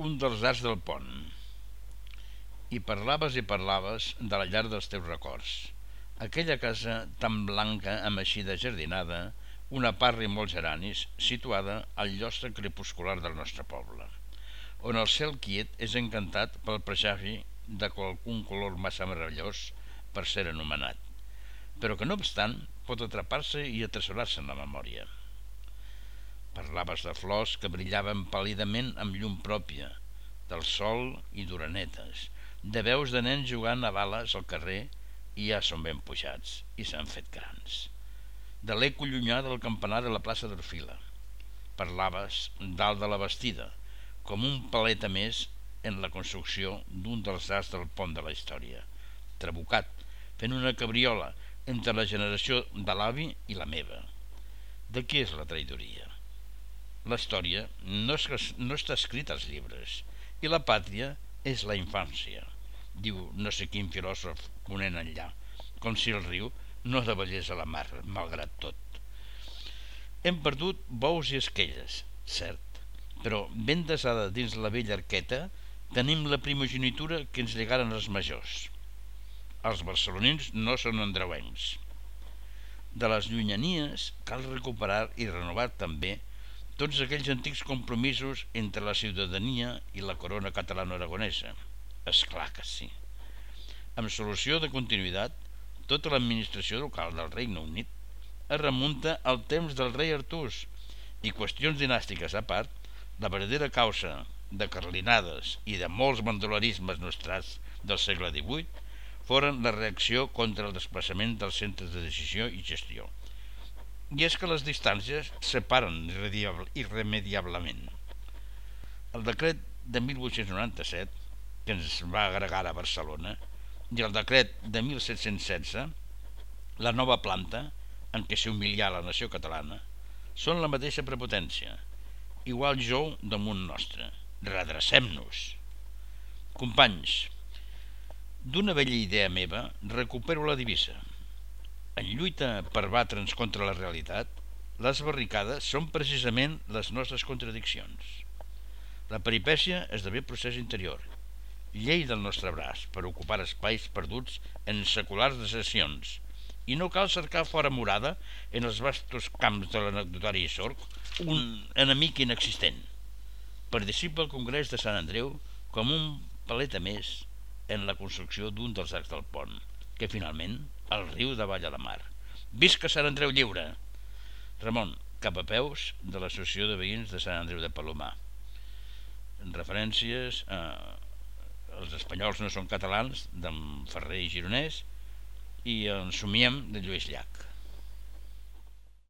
un dels arts del pont. I parlaves i parlaves de la llar dels teus records. Aquella casa tan blanca amb eixida jardinada, una parra i molts geranis, situada al llostre crepuscular del nostre poble, on el cel quiet és encantat pel presagi de qualcun color massa meravellós per ser anomenat, però que no obstant pot atrapar-se i atresorar-se en la memòria. Parlaves de flors que brillaven pàl·lidament amb llum pròpia, del sol i d'uranetes, de veus de nens jugant a bales al carrer i ja són ben pujats i s'han fet grans. De l'eco llunyà del campanar de la plaça d'Orfila. Parlaves dalt de la vestida, com un paleta més en la construcció d'un dels arts del pont de la història, trabucat, fent una cabriola entre la generació de l'avi i la meva. De qui és la traïdoria? La història no, és, no està escrita als llibres i la pàtria és la infància, diu no sé quin filòsof ponent enllà, com si el riu no davallés a la mar, malgrat tot. Hem perdut bous i esquelles, cert, però ben desada dins la vella arqueta tenim la primogenitura que ens llegaren els majors. Els barcelonins no són andreuencs. De les llunyanies cal recuperar i renovar també tots aquells antics compromisos entre la ciutadania i la corona catalano-aragonesa. És clar que sí. Amb solució de continuïtat, tota l'administració local del Regne Unit es remunta al temps del rei Artús i qüestions dinàstiques a part, la verdadera causa de carlinades i de molts bandolerismes nostrats del segle XVIII foren la reacció contra el desplaçament dels centres de decisió i gestió i és que les distàncies separen irremediablement. El decret de 1897, que ens va agregar a Barcelona, i el decret de 1716, la nova planta en què s'humilià la nació catalana, són la mateixa prepotència, igual jou damunt nostre. Redrecem-nos! Companys, d'una vella idea meva recupero la divisa – en lluita per batre'ns contra la realitat, les barricades són precisament les nostres contradiccions. La peripècia esdevé procés interior, llei del nostre braç per ocupar espais perduts en seculars decisions, i no cal cercar fora morada en els vastos camps de l'anecdotari i sorc un enemic inexistent. Participa al Congrés de Sant Andreu com un paleta més en la construcció d'un dels arcs del pont, que finalment al riu de Vall a la Mar. Visca Sant Andreu Lliure! Ramon, cap a peus de l'Associació de Veïns de Sant Andreu de Palomar. En referències a els espanyols no són catalans, d'en Ferrer i Gironès, i en Somiem de Lluís Llach.